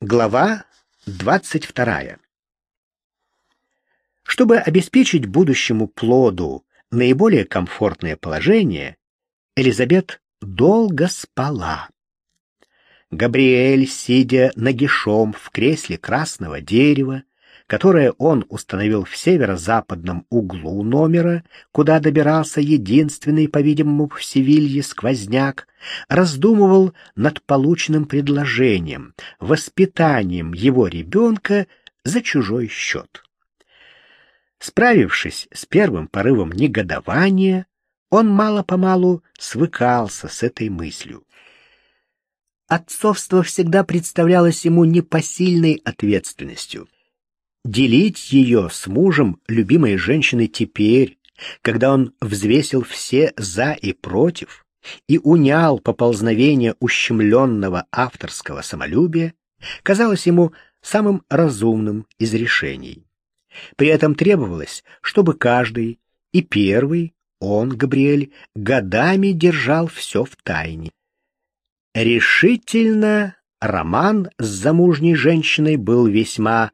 Глава 22. Чтобы обеспечить будущему плоду наиболее комфортное положение, Элизабет долго спала. Габриэль, сидя нагишом в кресле красного дерева, которое он установил в северо-западном углу номера, куда добирался единственный, по-видимому, в Севилье сквозняк, раздумывал над полученным предложением, воспитанием его ребенка за чужой счет. Справившись с первым порывом негодования, он мало-помалу свыкался с этой мыслью. Отцовство всегда представлялось ему непосильной ответственностью. Делить ее с мужем любимой женщины теперь, когда он взвесил все «за» и «против» и унял поползновение ущемленного авторского самолюбия, казалось ему самым разумным из решений. При этом требовалось, чтобы каждый, и первый, он, Габриэль, годами держал все в тайне. Решительно роман с замужней женщиной был весьма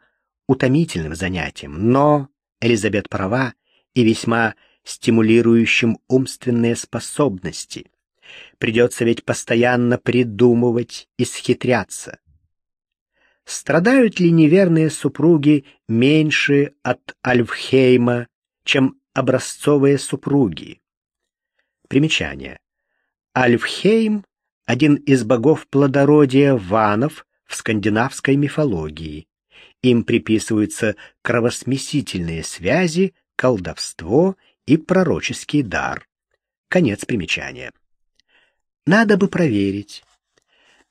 утомительным занятием, но Элизабет права и весьма стимулирующим умственные способности. Придется ведь постоянно придумывать и схитряться. Страдают ли неверные супруги меньше от Альфхейма, чем образцовые супруги? Примечание. Альфхейм — один из богов плодородия ванов в скандинавской мифологии. Им приписываются кровосмесительные связи, колдовство и пророческий дар. Конец примечания. Надо бы проверить.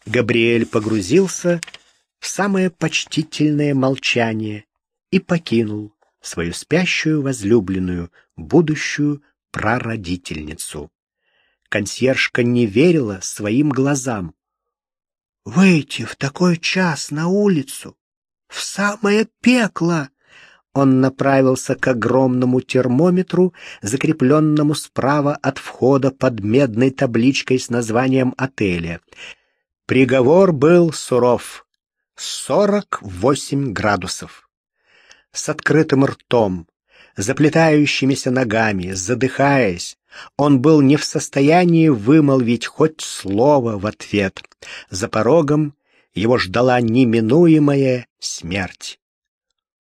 Габриэль погрузился в самое почтительное молчание и покинул свою спящую возлюбленную, будущую прародительницу. Консьержка не верила своим глазам. «Выйти в такой час на улицу, в самое пекло!» Он направился к огромному термометру, закрепленному справа от входа под медной табличкой с названием отеля. Приговор был суров. 48 градусов. С открытым ртом, заплетающимися ногами, задыхаясь, он был не в состоянии вымолвить хоть слово в ответ. За порогом его ждала неминуемая смерть.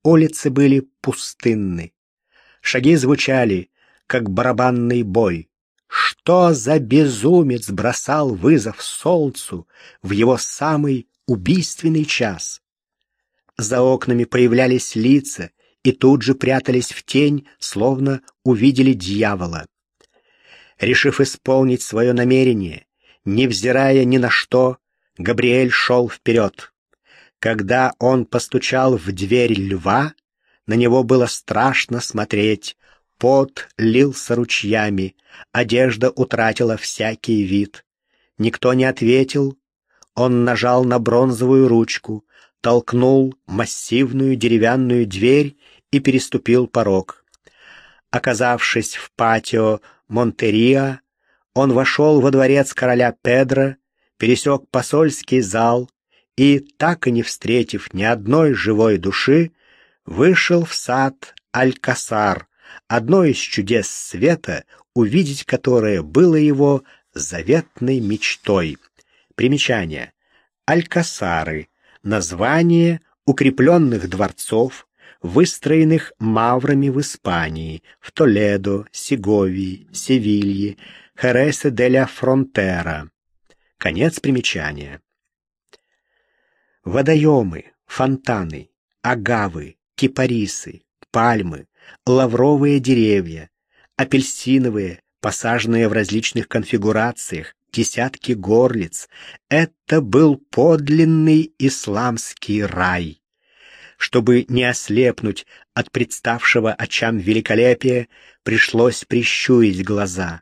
Улицы были пустынны. Шаги звучали, как барабанный бой. Что за безумец бросал вызов солнцу в его самый убийственный час. За окнами появлялись лица и тут же прятались в тень, словно увидели дьявола. Решив исполнить свое намерение, невзирая ни на что, Габриэль шел вперед. Когда он постучал в дверь льва, на него было страшно смотреть. Пот лился ручьями, одежда утратила всякий вид. Никто не ответил, он нажал на бронзовую ручку, толкнул массивную деревянную дверь и переступил порог. Оказавшись в патио Монтерия, он вошел во дворец короля Педро, пересек посольский зал и, так и не встретив ни одной живой души, вышел в сад Алькасар, одно из чудес света, увидеть которое было его заветной мечтой. Примечание. Алькасары — название укрепленных дворцов, выстроенных маврами в Испании, в Толедо, Сеговии, Севилье, Хересе де ля Фронтера. Конец примечания. Водоемы, фонтаны, агавы, кипарисы, пальмы, лавровые деревья, апельсиновые, посаженные в различных конфигурациях, десятки горлиц. Это был подлинный исламский рай. Чтобы не ослепнуть от представшего очам великолепия, пришлось прищурить глаза.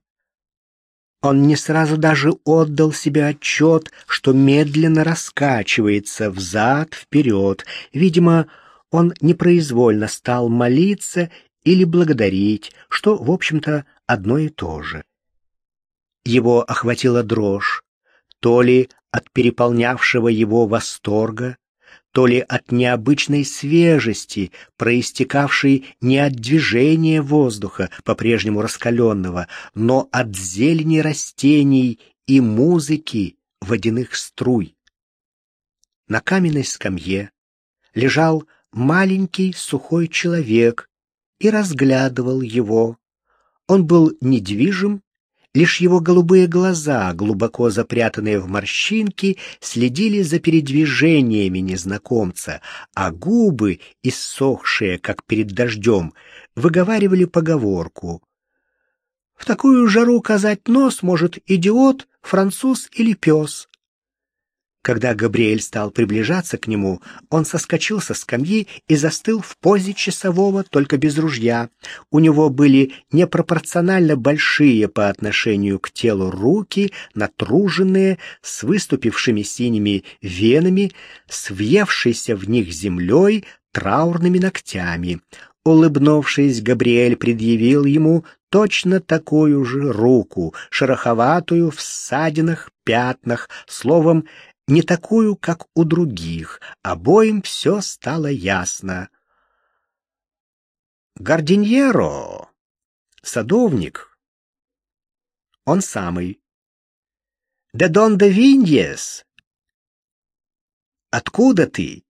Он не сразу даже отдал себе отчет, что медленно раскачивается взад-вперед. Видимо, он непроизвольно стал молиться или благодарить, что, в общем-то, одно и то же. Его охватила дрожь, то ли от переполнявшего его восторга, то ли от необычной свежести, проистекавшей не от движения воздуха, по-прежнему раскаленного, но от зелени растений и музыки водяных струй. На каменной скамье лежал маленький сухой человек и разглядывал его. Он был недвижим Лишь его голубые глаза, глубоко запрятанные в морщинки, следили за передвижениями незнакомца, а губы, иссохшие, как перед дождем, выговаривали поговорку. «В такую жару казать нос может идиот, француз или пес». Когда Габриэль стал приближаться к нему, он соскочил со скамьи и застыл в позе часового, только без ружья. У него были непропорционально большие по отношению к телу руки, натруженные, с выступившими синими венами, с въевшейся в них землей, траурными ногтями. Улыбнувшись, Габриэль предъявил ему точно такую же руку, шероховатую в ссадинах, пятнах, словом, не такую, как у других. Обоим все стало ясно. Гардиньеро, садовник, он самый. Де дон де Виньес. Откуда ты?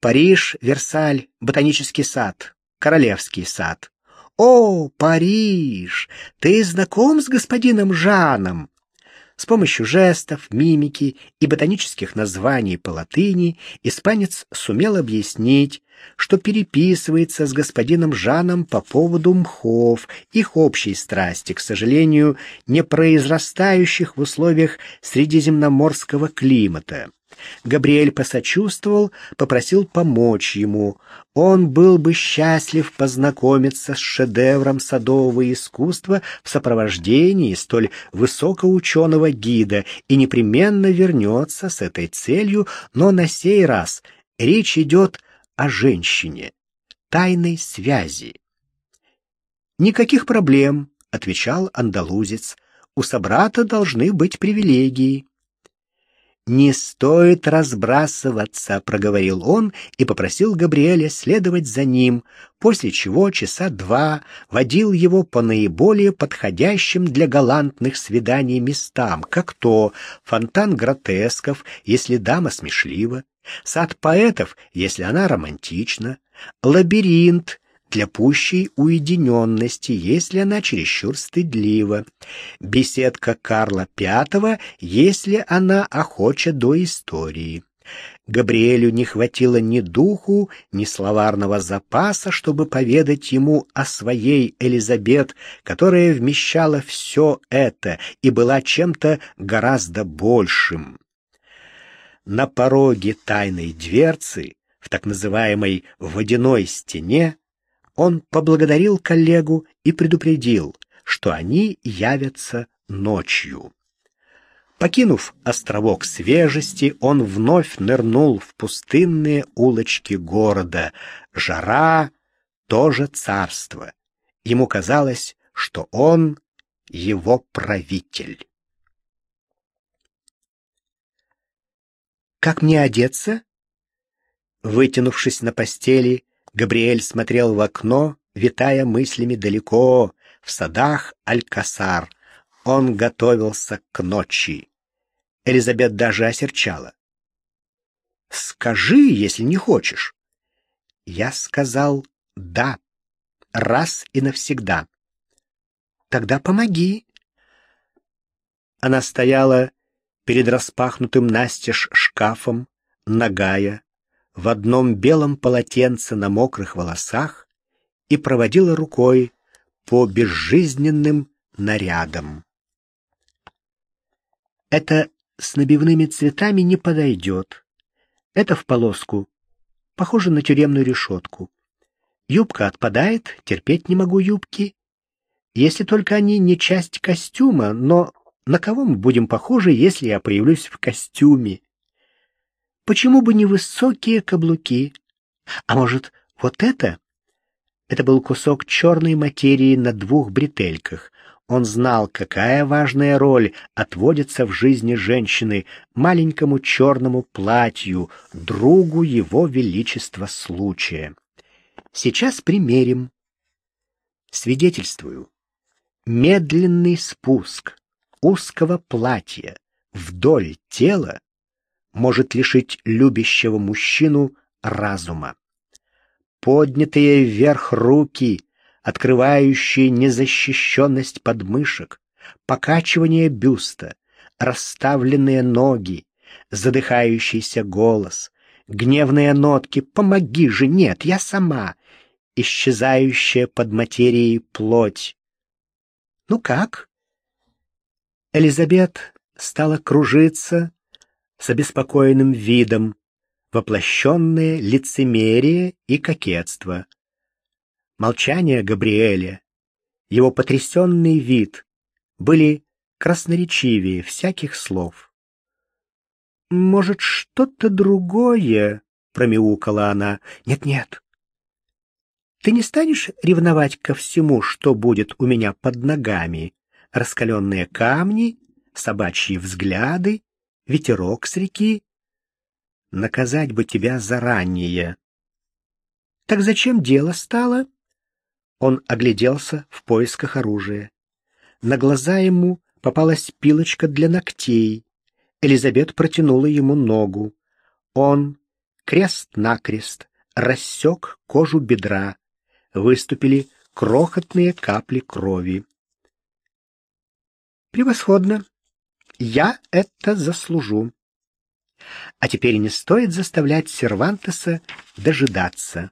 Париж, Версаль, ботанический сад, королевский сад. О, Париж! Ты знаком с господином Жаном? С помощью жестов, мимики и ботанических названий по латыни испанец сумел объяснить, что переписывается с господином Жаном по поводу мхов, их общей страсти, к сожалению, не произрастающих в условиях средиземноморского климата. Габриэль посочувствовал, попросил помочь ему. Он был бы счастлив познакомиться с шедевром садового искусства в сопровождении столь высокоученого гида и непременно вернется с этой целью, но на сей раз речь идет о женщине, тайной связи. «Никаких проблем», — отвечал андалузец, — «у собрата должны быть привилегии». «Не стоит разбрасываться», — проговорил он и попросил Габриэля следовать за ним, после чего часа два водил его по наиболее подходящим для галантных свиданий местам, как то фонтан гротесков, если дама смешлива, сад поэтов, если она романтична, лабиринт, для пущей уединенности, если она чересчур стыдлива. Беседка Карла V, если она охоча до истории. Габриэлю не хватило ни духу, ни словарного запаса, чтобы поведать ему о своей Элизабет, которая вмещала все это и была чем-то гораздо большим. На пороге тайной дверцы, в так называемой «водяной стене», он поблагодарил коллегу и предупредил, что они явятся ночью. Покинув островок свежести, он вновь нырнул в пустынные улочки города. Жара — тоже царство. Ему казалось, что он его правитель. «Как мне одеться?» Вытянувшись на постели, Габриэль смотрел в окно, витая мыслями далеко, в садах Алькасар. Он готовился к ночи. Элизабет даже осерчала. «Скажи, если не хочешь». Я сказал «да», раз и навсегда. «Тогда помоги». Она стояла перед распахнутым настежь шкафом, нагая, в одном белом полотенце на мокрых волосах и проводила рукой по безжизненным нарядам. Это с набивными цветами не подойдет. Это в полоску. Похоже на тюремную решетку. Юбка отпадает, терпеть не могу юбки. Если только они не часть костюма, но на кого мы будем похожи, если я появлюсь в костюме? Почему бы не высокие каблуки? А может, вот это? Это был кусок черной материи на двух бретельках. Он знал, какая важная роль отводится в жизни женщины маленькому черному платью, другу его величества случая. Сейчас примерим. Свидетельствую. Медленный спуск узкого платья вдоль тела может лишить любящего мужчину разума. Поднятые вверх руки, открывающие незащищенность подмышек, покачивание бюста, расставленные ноги, задыхающийся голос, гневные нотки «Помоги же! Нет, я сама!» исчезающая под материей плоть. «Ну как?» Элизабет стала кружиться с обеспокоенным видом, воплощенное лицемерие и кокетство. Молчание Габриэля, его потрясенный вид были красноречивее всяких слов. «Может, что-то другое?» — промяукала она. «Нет-нет. Ты не станешь ревновать ко всему, что будет у меня под ногами? Раскаленные камни, собачьи взгляды, ветерок с реки? Наказать бы тебя заранее. Так зачем дело стало?» Он огляделся в поисках оружия. На глаза ему попалась пилочка для ногтей. Элизабет протянула ему ногу. Он крест-накрест рассек кожу бедра. Выступили крохотные капли крови. «Превосходно! Я это заслужу!» А теперь не стоит заставлять Сервантеса дожидаться.